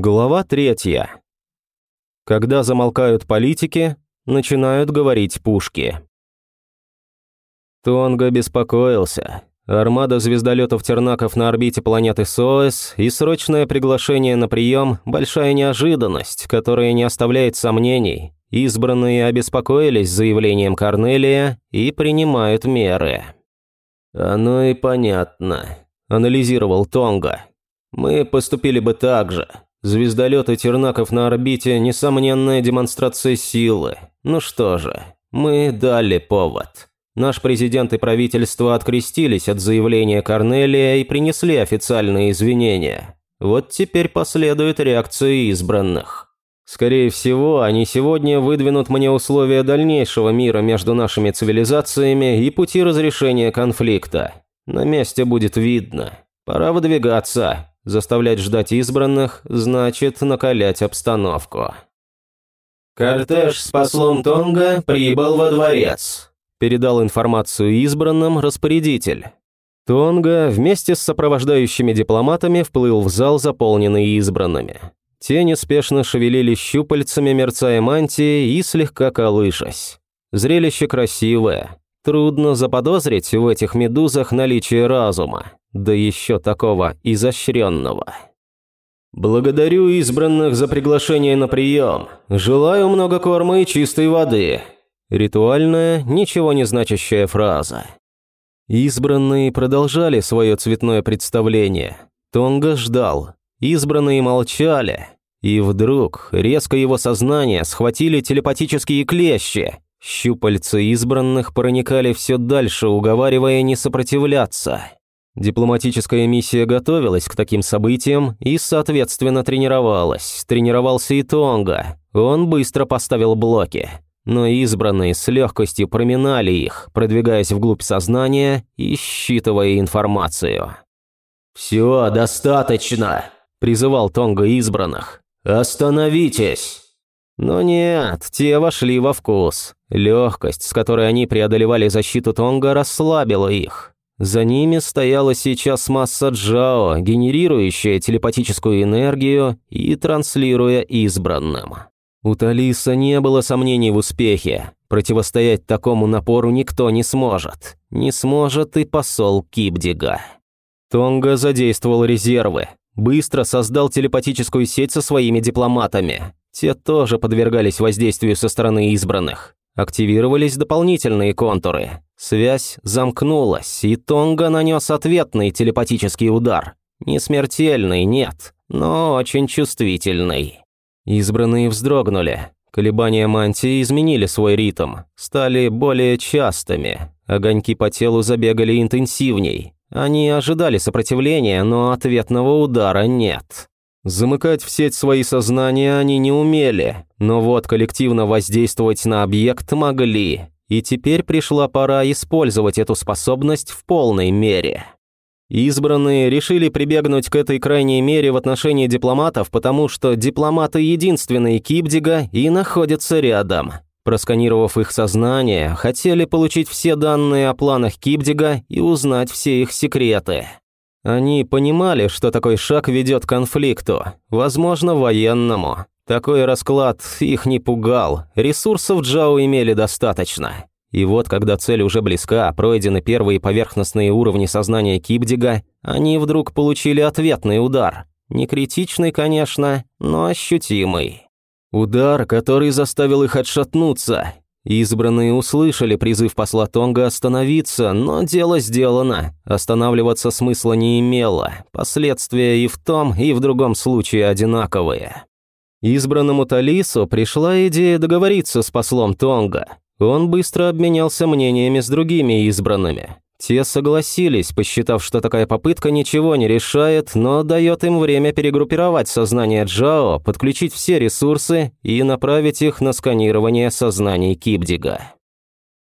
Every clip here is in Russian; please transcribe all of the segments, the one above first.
Глава третья. Когда замолкают политики, начинают говорить пушки. Тонга беспокоился. Армада звездолетов Тернаков на орбите планеты СОЭС и срочное приглашение на прием – большая неожиданность, которая не оставляет сомнений. Избранные обеспокоились заявлением Корнелия и принимают меры. «Оно и понятно», – анализировал Тонга. «Мы поступили бы так же. Звездолеты Тернаков на орбите – несомненная демонстрация силы. Ну что же, мы дали повод. Наш президент и правительство открестились от заявления Корнелия и принесли официальные извинения. Вот теперь последует реакция избранных. Скорее всего, они сегодня выдвинут мне условия дальнейшего мира между нашими цивилизациями и пути разрешения конфликта. На месте будет видно. Пора выдвигаться. Заставлять ждать избранных значит накалять обстановку. Кортеж с послом Тонга прибыл во дворец. Передал информацию избранным распорядитель. Тонга вместе с сопровождающими дипломатами вплыл в зал, заполненный избранными. Те неспешно шевелили щупальцами, мерцая мантии и слегка колышась. Зрелище красивое. Трудно заподозрить в этих медузах наличие разума да еще такого изощренного. «Благодарю избранных за приглашение на прием. Желаю много корма и чистой воды». Ритуальная, ничего не значащая фраза. Избранные продолжали свое цветное представление. Тонга ждал. Избранные молчали. И вдруг резко его сознание схватили телепатические клещи. Щупальца избранных проникали все дальше, уговаривая не сопротивляться. Дипломатическая миссия готовилась к таким событиям и, соответственно, тренировалась. Тренировался и Тонга. Он быстро поставил блоки. Но избранные с легкостью проминали их, продвигаясь вглубь сознания и считывая информацию. «Все, достаточно!» – призывал Тонга избранных. «Остановитесь!» Но нет, те вошли во вкус. Легкость, с которой они преодолевали защиту Тонга, расслабила их. За ними стояла сейчас масса Джао, генерирующая телепатическую энергию и транслируя избранным. У Талиса не было сомнений в успехе. Противостоять такому напору никто не сможет. Не сможет и посол Кибдига. Тонга задействовал резервы. Быстро создал телепатическую сеть со своими дипломатами. Те тоже подвергались воздействию со стороны избранных. Активировались дополнительные контуры. Связь замкнулась, и Тонга нанес ответный телепатический удар. Не смертельный, нет, но очень чувствительный. Избранные вздрогнули. Колебания мантии изменили свой ритм, стали более частыми. Огоньки по телу забегали интенсивней. Они ожидали сопротивления, но ответного удара нет. Замыкать в сеть свои сознания они не умели, но вот коллективно воздействовать на объект могли, и теперь пришла пора использовать эту способность в полной мере. Избранные решили прибегнуть к этой крайней мере в отношении дипломатов, потому что дипломаты единственные Кипдига и находятся рядом. Просканировав их сознание, хотели получить все данные о планах Кипдига и узнать все их секреты. Они понимали, что такой шаг ведет к конфликту, возможно, военному. Такой расклад их не пугал, ресурсов Джао имели достаточно. И вот, когда цель уже близка, пройдены первые поверхностные уровни сознания Кипдига, они вдруг получили ответный удар. Не критичный, конечно, но ощутимый. Удар, который заставил их отшатнуться, Избранные услышали призыв посла Тонга остановиться, но дело сделано. Останавливаться смысла не имело. Последствия и в том, и в другом случае одинаковые. Избранному Талису пришла идея договориться с послом Тонга. Он быстро обменялся мнениями с другими избранными. Те согласились, посчитав, что такая попытка ничего не решает, но дает им время перегруппировать сознание Джао, подключить все ресурсы и направить их на сканирование сознаний Кибдига.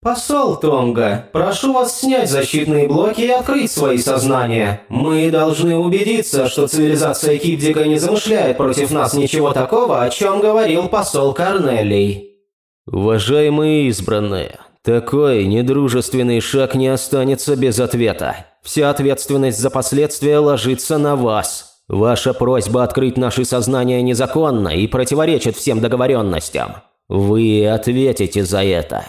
«Посол Тонга, прошу вас снять защитные блоки и открыть свои сознания. Мы должны убедиться, что цивилизация Кибдига не замышляет против нас ничего такого, о чем говорил посол Корнелий». «Уважаемые избранные, такой недружественный шаг не останется без ответа. Вся ответственность за последствия ложится на вас. Ваша просьба открыть наши сознания незаконна и противоречит всем договоренностям. Вы ответите за это».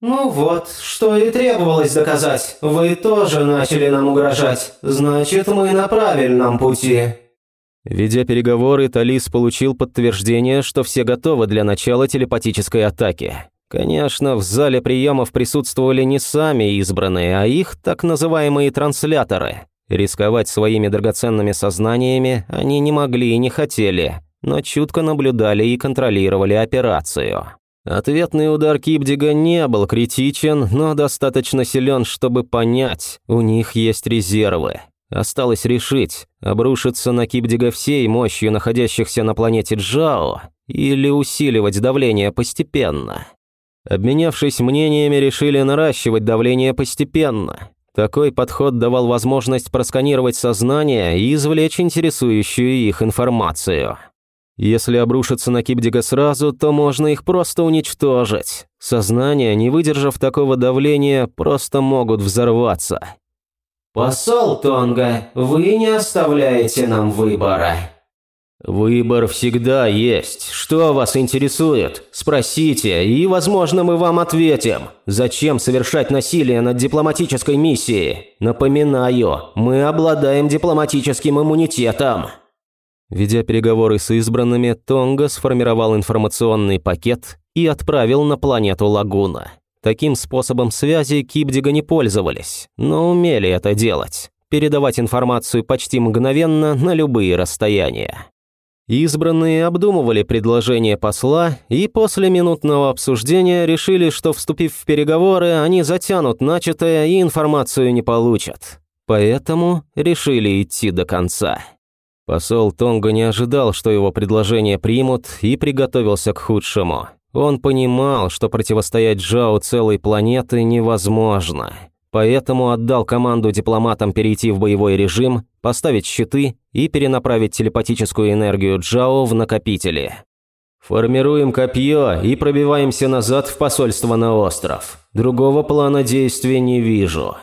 «Ну вот, что и требовалось доказать. Вы тоже начали нам угрожать. Значит, мы на правильном пути». Ведя переговоры, Талис получил подтверждение, что все готовы для начала телепатической атаки. Конечно, в зале приемов присутствовали не сами избранные, а их так называемые трансляторы. Рисковать своими драгоценными сознаниями они не могли и не хотели, но чутко наблюдали и контролировали операцию. Ответный удар Кипдига не был критичен, но достаточно силен, чтобы понять, у них есть резервы. Осталось решить, обрушиться на Кипдига всей мощью находящихся на планете Джао или усиливать давление постепенно. Обменявшись мнениями, решили наращивать давление постепенно. Такой подход давал возможность просканировать сознание и извлечь интересующую их информацию. Если обрушиться на Кипдига сразу, то можно их просто уничтожить. Сознание, не выдержав такого давления, просто могут взорваться. «Посол Тонга, вы не оставляете нам выбора». «Выбор всегда есть. Что вас интересует? Спросите, и, возможно, мы вам ответим. Зачем совершать насилие над дипломатической миссией? Напоминаю, мы обладаем дипломатическим иммунитетом». Ведя переговоры с избранными, Тонга сформировал информационный пакет и отправил на планету Лагуна. Таким способом связи Кибдига не пользовались, но умели это делать. Передавать информацию почти мгновенно на любые расстояния. Избранные обдумывали предложение посла и после минутного обсуждения решили, что, вступив в переговоры, они затянут начатое и информацию не получат. Поэтому решили идти до конца. Посол Тонго не ожидал, что его предложение примут, и приготовился к худшему. Он понимал, что противостоять Джао целой планеты невозможно. Поэтому отдал команду дипломатам перейти в боевой режим, поставить щиты и перенаправить телепатическую энергию Джао в накопители. Формируем копье и пробиваемся назад в посольство на остров. Другого плана действия не вижу.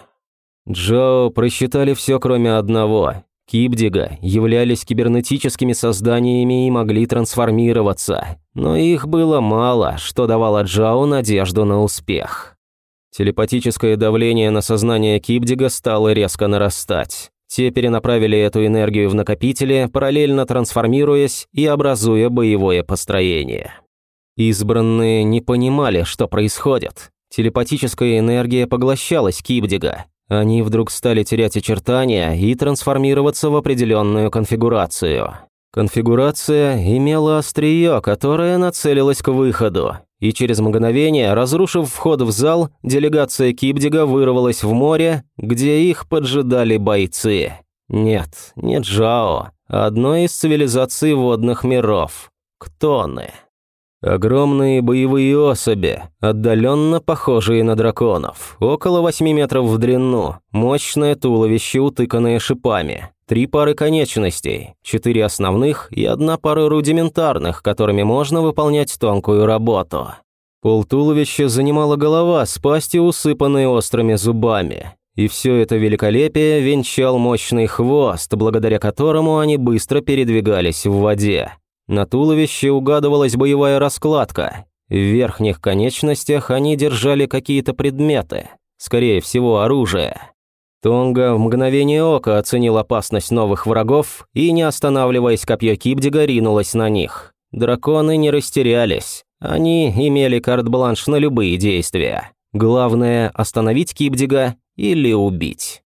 Джао просчитали все, кроме одного. Кибдига являлись кибернетическими созданиями и могли трансформироваться, но их было мало, что давало Джао надежду на успех. Телепатическое давление на сознание Кибдига стало резко нарастать. Те перенаправили эту энергию в накопители, параллельно трансформируясь и образуя боевое построение. Избранные не понимали, что происходит. Телепатическая энергия поглощалась Кибдига, они вдруг стали терять очертания и трансформироваться в определенную конфигурацию. Конфигурация имела острие, которое нацелилось к выходу, и через мгновение, разрушив вход в зал, делегация Кибдига вырвалась в море, где их поджидали бойцы. Нет, не Джао, а одной из цивилизаций водных миров – Ктоны. Огромные боевые особи, отдаленно похожие на драконов, около 8 метров в длину, мощное туловище, утыканное шипами, три пары конечностей, четыре основных и одна пара рудиментарных, которыми можно выполнять тонкую работу. Пол туловища занимала голова с пастью, усыпанной острыми зубами. И все это великолепие венчал мощный хвост, благодаря которому они быстро передвигались в воде. На туловище угадывалась боевая раскладка. В верхних конечностях они держали какие-то предметы, скорее всего, оружие. Тонга в мгновение ока оценил опасность новых врагов и, не останавливаясь, копье Кибдига ринулось на них. Драконы не растерялись. Они имели карт-бланш на любые действия. Главное – остановить Кибдига или убить.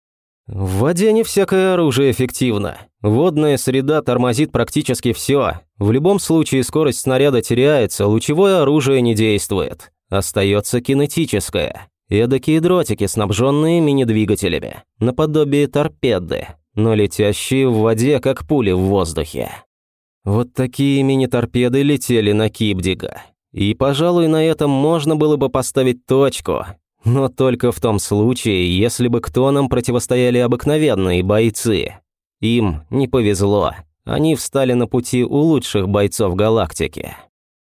В воде не всякое оружие эффективно. Водная среда тормозит практически все. В любом случае скорость снаряда теряется, лучевое оружие не действует. Остается кинетическое. Эдакие дротики, снабженные мини-двигателями, наподобие торпеды, но летящие в воде, как пули в воздухе. Вот такие мини-торпеды летели на Кибдига. И, пожалуй, на этом можно было бы поставить точку, но только в том случае, если бы кто нам противостояли обыкновенные бойцы. Им не повезло. Они встали на пути у лучших бойцов галактики.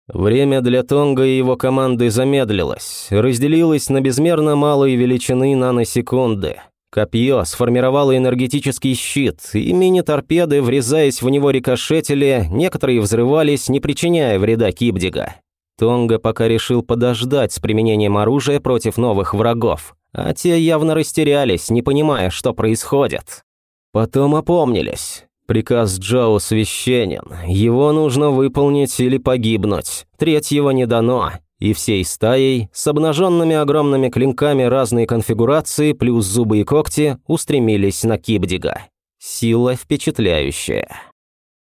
Время для Тонга и его команды замедлилось, разделилось на безмерно малые величины наносекунды. Копье сформировало энергетический щит, и мини-торпеды, врезаясь в него рикошетили, некоторые взрывались, не причиняя вреда Кибдига. Тонга пока решил подождать с применением оружия против новых врагов, а те явно растерялись, не понимая, что происходит. Потом опомнились. Приказ Джоу священен, его нужно выполнить или погибнуть, третьего не дано, и всей стаей, с обнаженными огромными клинками разной конфигурации плюс зубы и когти, устремились на Кибдига. Сила впечатляющая.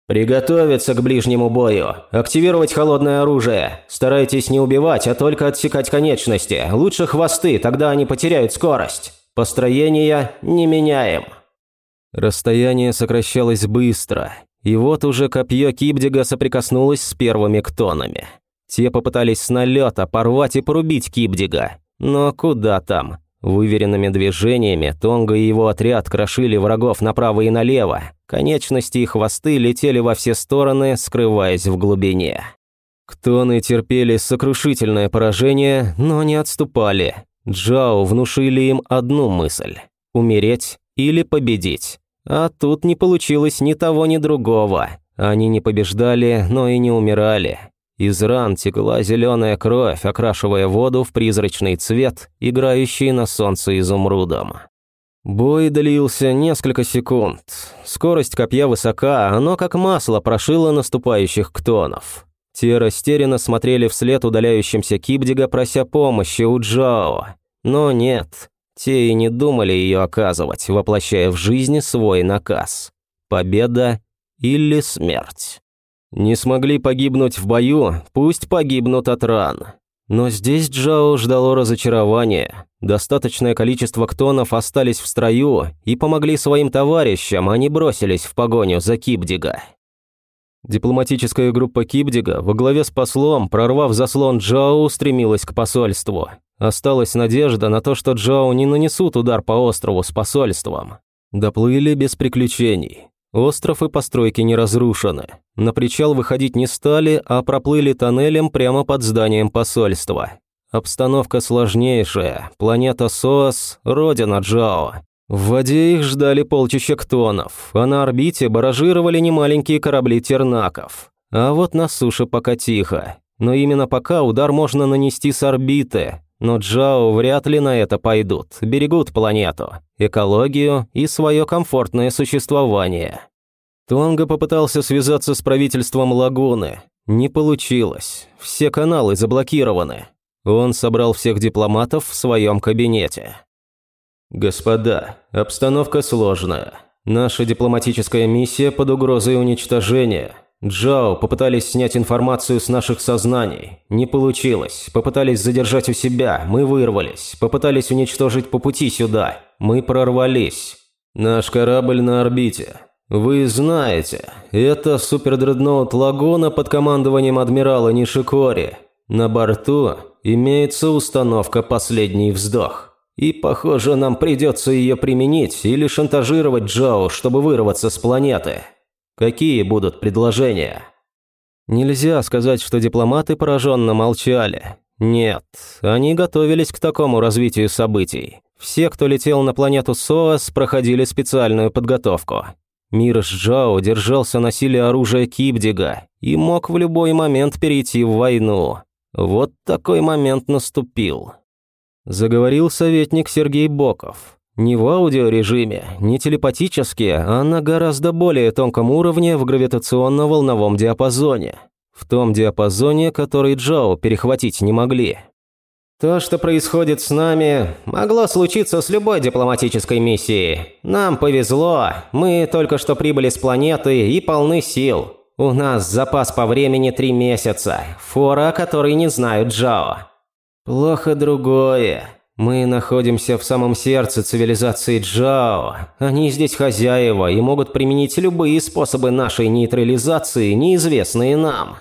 «Приготовиться к ближнему бою. Активировать холодное оружие. Старайтесь не убивать, а только отсекать конечности. Лучше хвосты, тогда они потеряют скорость. Построение не меняем». Расстояние сокращалось быстро, и вот уже копье Кибдига соприкоснулось с первыми ктонами. Те попытались с налета порвать и порубить Кибдига. Но куда там? Выверенными движениями Тонга и его отряд крошили врагов направо и налево. Конечности и хвосты летели во все стороны, скрываясь в глубине. Ктоны терпели сокрушительное поражение, но не отступали. Джао внушили им одну мысль – умереть или победить. А тут не получилось ни того, ни другого. Они не побеждали, но и не умирали. Из ран текла зеленая кровь, окрашивая воду в призрачный цвет, играющий на солнце изумрудом. Бой длился несколько секунд. Скорость копья высока, оно как масло прошило наступающих ктонов. Те растерянно смотрели вслед удаляющимся Кибдига, прося помощи у Джао. Но нет, те и не думали ее оказывать, воплощая в жизни свой наказ. Победа или смерть. Не смогли погибнуть в бою, пусть погибнут от ран. Но здесь Джао ждало разочарования. Достаточное количество ктонов остались в строю и помогли своим товарищам, а не бросились в погоню за Кибдига. Дипломатическая группа Кибдига во главе с послом, прорвав заслон Джао, стремилась к посольству. Осталась надежда на то, что Джао не нанесут удар по острову с посольством. Доплыли без приключений. Остров и постройки не разрушены. На причал выходить не стали, а проплыли тоннелем прямо под зданием посольства. Обстановка сложнейшая. Планета СОАС – родина Джао. В воде их ждали полчища ктонов, а на орбите баражировали немаленькие корабли тернаков. А вот на суше пока тихо. Но именно пока удар можно нанести с орбиты, но Джао вряд ли на это пойдут, берегут планету, экологию и свое комфортное существование. Тонга попытался связаться с правительством Лагуны. Не получилось, все каналы заблокированы. Он собрал всех дипломатов в своем кабинете. «Господа, обстановка сложная. Наша дипломатическая миссия под угрозой уничтожения. Джао попытались снять информацию с наших сознаний. Не получилось. Попытались задержать у себя. Мы вырвались. Попытались уничтожить по пути сюда. Мы прорвались. Наш корабль на орбите. Вы знаете, это супердредноут Лагуна под командованием адмирала Нишикори. На борту имеется установка «Последний вздох». И, похоже, нам придется ее применить или шантажировать Джао, чтобы вырваться с планеты. Какие будут предложения? Нельзя сказать, что дипломаты пораженно молчали. Нет, они готовились к такому развитию событий. Все, кто летел на планету СОАС, проходили специальную подготовку. Мир Джао держался на силе оружия Кибдига и мог в любой момент перейти в войну. Вот такой момент наступил. Заговорил советник Сергей Боков. Не в аудиорежиме, не телепатически, а на гораздо более тонком уровне в гравитационно-волновом диапазоне. В том диапазоне, который Джао перехватить не могли. То, что происходит с нами, могло случиться с любой дипломатической миссией. Нам повезло, мы только что прибыли с планеты и полны сил. У нас запас по времени три месяца, фора, который не знают Джао. Плохо другое. Мы находимся в самом сердце цивилизации Джао. Они здесь хозяева и могут применить любые способы нашей нейтрализации, неизвестные нам.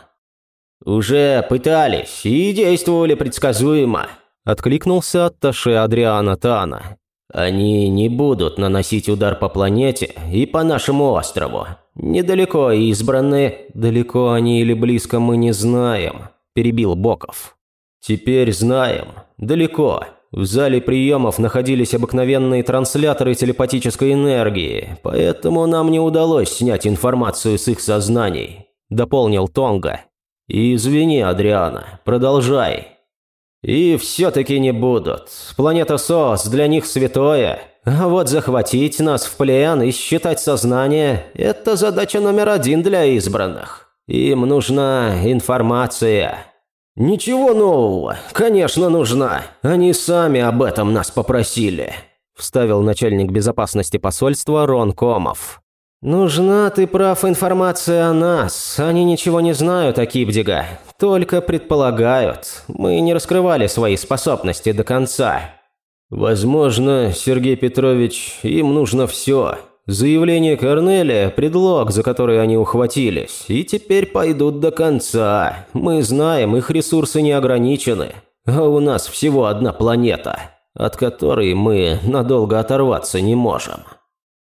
«Уже пытались и действовали предсказуемо», – откликнулся Атташе Адриана Тана. «Они не будут наносить удар по планете и по нашему острову. Недалеко избраны, далеко они или близко мы не знаем», – перебил Боков. «Теперь знаем. Далеко. В зале приемов находились обыкновенные трансляторы телепатической энергии, поэтому нам не удалось снять информацию с их сознаний», – дополнил Тонга. «Извини, Адриана, продолжай». «И все-таки не будут. Планета СОС для них святое. А вот захватить нас в плен и считать сознание – это задача номер один для избранных. Им нужна информация». «Ничего нового. Конечно, нужна. Они сами об этом нас попросили», – вставил начальник безопасности посольства Рон Комов. «Нужна, ты прав, информация о нас. Они ничего не знают о Кипдига. Только предполагают. Мы не раскрывали свои способности до конца». «Возможно, Сергей Петрович, им нужно все. Заявление Корнелия – предлог, за который они ухватились, и теперь пойдут до конца. Мы знаем, их ресурсы не ограничены, а у нас всего одна планета, от которой мы надолго оторваться не можем.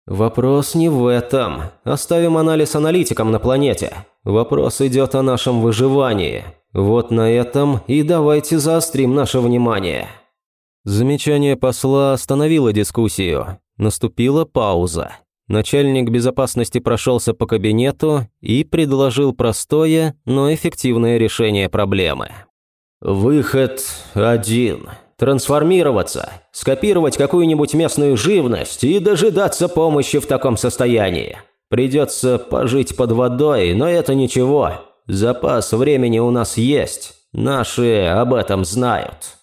Вопрос не в этом. Оставим анализ аналитикам на планете. Вопрос идет о нашем выживании. Вот на этом и давайте заострим наше внимание. Замечание посла остановило дискуссию. Наступила пауза. Начальник безопасности прошелся по кабинету и предложил простое, но эффективное решение проблемы. «Выход один. Трансформироваться, скопировать какую-нибудь местную живность и дожидаться помощи в таком состоянии. Придется пожить под водой, но это ничего. Запас времени у нас есть. Наши об этом знают».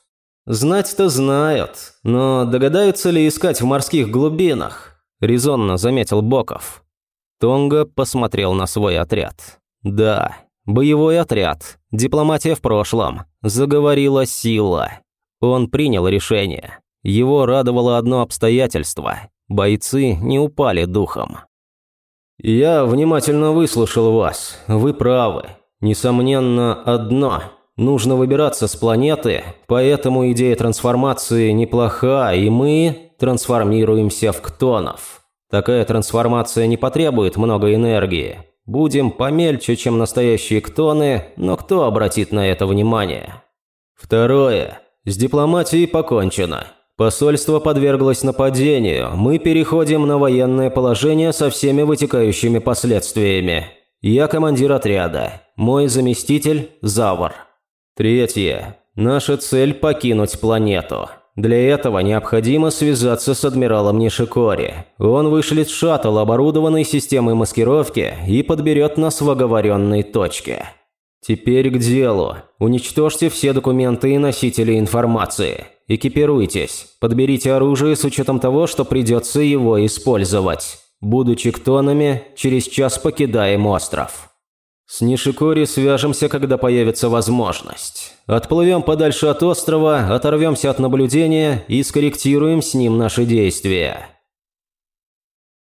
«Знать-то знают, но догадаются ли искать в морских глубинах?» – резонно заметил Боков. Тонга посмотрел на свой отряд. «Да, боевой отряд, дипломатия в прошлом, заговорила сила». Он принял решение. Его радовало одно обстоятельство – бойцы не упали духом. «Я внимательно выслушал вас, вы правы. Несомненно, одно – Нужно выбираться с планеты, поэтому идея трансформации неплоха, и мы трансформируемся в ктонов. Такая трансформация не потребует много энергии. Будем помельче, чем настоящие ктоны, но кто обратит на это внимание? Второе. С дипломатией покончено. Посольство подверглось нападению. Мы переходим на военное положение со всеми вытекающими последствиями. Я командир отряда. Мой заместитель – Завар. Третье. Наша цель – покинуть планету. Для этого необходимо связаться с адмиралом Нишикори. Он вышлет шаттл, оборудованный системой маскировки, и подберет нас в оговоренной точке. Теперь к делу. Уничтожьте все документы и носители информации. Экипируйтесь. Подберите оружие с учетом того, что придется его использовать. Будучи ктонами, через час покидаем остров. С Нишикори свяжемся, когда появится возможность. Отплывем подальше от острова, оторвемся от наблюдения и скорректируем с ним наши действия.